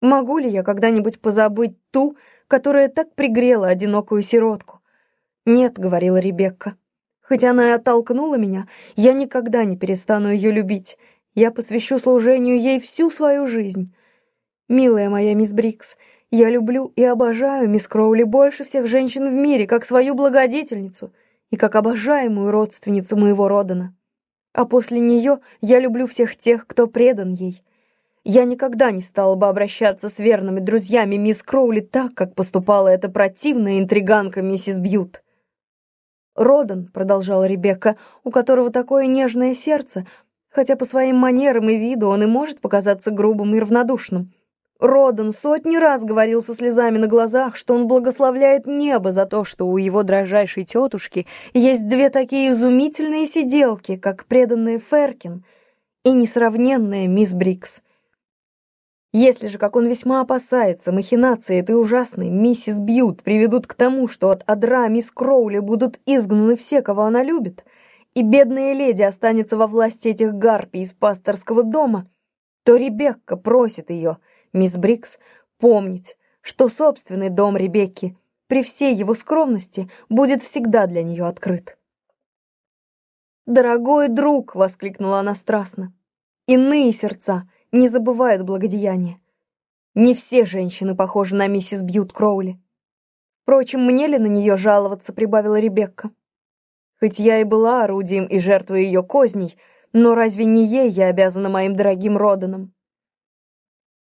Могу ли я когда-нибудь позабыть ту, которая так пригрела одинокую сиротку? Нет, говорила Ребекка. Хоть она и оттолкнула меня, я никогда не перестану ее любить. Я посвящу служению ей всю свою жизнь. Милая моя мисс Брикс, я люблю и обожаю мисс Кроули больше всех женщин в мире, как свою благодетельницу и как обожаемую родственницу моего Родана. А после нее я люблю всех тех, кто предан ей. Я никогда не стала бы обращаться с верными друзьями мисс Кроули так, как поступала эта противная интриганка миссис Бьют. «Родан», — продолжала Ребекка, — «у которого такое нежное сердце, хотя по своим манерам и виду он и может показаться грубым и равнодушным. Родан сотни раз говорил со слезами на глазах, что он благословляет небо за то, что у его дрожайшей тетушки есть две такие изумительные сиделки, как преданная Феркин и несравненная мисс Брикс. Если же, как он весьма опасается, махинации этой ужасной миссис Бьют приведут к тому, что от адра мисс Кроули будут изгнаны все, кого она любит, и бедная леди останется во власти этих гарпий из пасторского дома, то Ребекка просит ее — мисс Брикс, помнить, что собственный дом Ребекки при всей его скромности будет всегда для нее открыт. «Дорогой друг!» — воскликнула она страстно. «Иные сердца не забывают благодеяния. Не все женщины похожи на миссис Бьют Кроули. Впрочем, мне ли на нее жаловаться?» — прибавила Ребекка. «Хоть я и была орудием и жертвой ее козней, но разве не ей я обязана моим дорогим Роданом?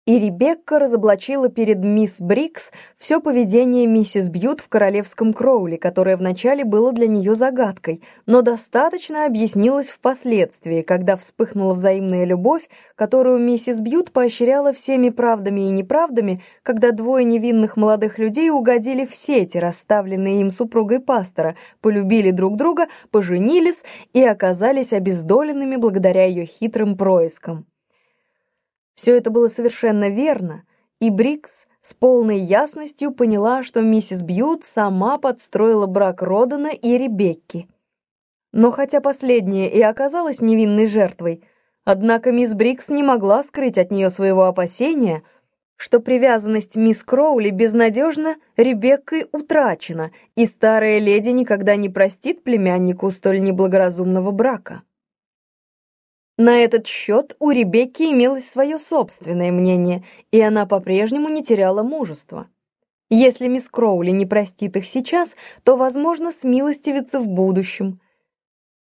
И Ребекка разоблачила перед мисс Брикс все поведение миссис Бьют в королевском Кроуле, которое вначале было для нее загадкой, но достаточно объяснилось впоследствии, когда вспыхнула взаимная любовь, которую миссис Бьют поощряла всеми правдами и неправдами, когда двое невинных молодых людей угодили в сети, расставленные им супругой пастора, полюбили друг друга, поженились и оказались обездоленными благодаря ее хитрым проискам. Все это было совершенно верно, и Брикс с полной ясностью поняла, что миссис Бьют сама подстроила брак Родана и Ребекки. Но хотя последняя и оказалась невинной жертвой, однако мисс Брикс не могла скрыть от нее своего опасения, что привязанность мисс Кроули безнадежно Ребеккой утрачена, и старая леди никогда не простит племяннику столь неблагоразумного брака. На этот счет у Ребекки имелось свое собственное мнение, и она по-прежнему не теряла мужества. Если мисс Кроули не простит их сейчас, то, возможно, смилостивится в будущем.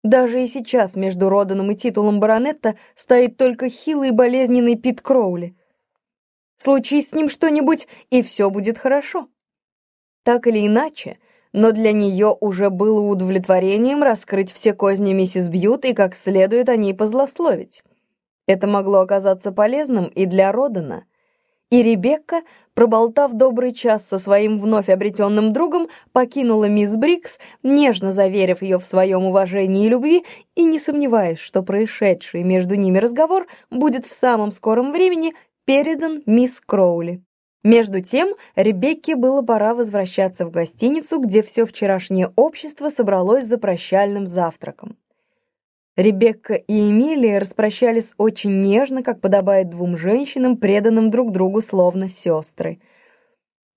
Даже и сейчас между Роданом и титулом баронетта стоит только хилый и болезненный Пит Кроули. Случись с ним что-нибудь, и все будет хорошо. Так или иначе, но для нее уже было удовлетворением раскрыть все козни миссис Бьют и как следует о ней позлословить. Это могло оказаться полезным и для Родана. И Ребекка, проболтав добрый час со своим вновь обретенным другом, покинула мисс Брикс, нежно заверив ее в своем уважении и любви, и не сомневаясь, что происшедший между ними разговор будет в самом скором времени передан мисс Кроули. Между тем, Ребекке было пора возвращаться в гостиницу, где все вчерашнее общество собралось за прощальным завтраком. Ребекка и Эмилия распрощались очень нежно, как подобает двум женщинам, преданным друг другу словно сестры.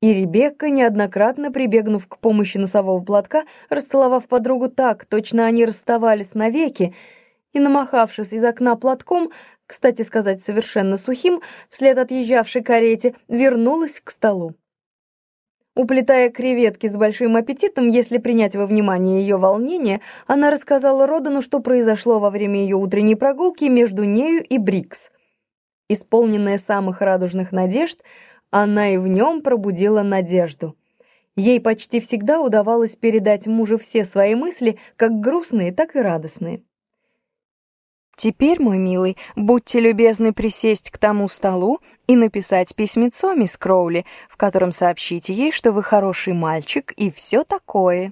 И Ребекка, неоднократно прибегнув к помощи носового платка, расцеловав подругу так, точно они расставались навеки, и, намахавшись из окна платком, кстати сказать, совершенно сухим, вслед отъезжавшей карете, вернулась к столу. Уплетая креветки с большим аппетитом, если принять во внимание ее волнение, она рассказала Родану, что произошло во время ее утренней прогулки между нею и Брикс. Исполненная самых радужных надежд, она и в нем пробудила надежду. Ей почти всегда удавалось передать мужу все свои мысли, как грустные, так и радостные. Теперь, мой милый, будьте любезны присесть к тому столу и написать письмецо мисс Кроули, в котором сообщите ей, что вы хороший мальчик и все такое.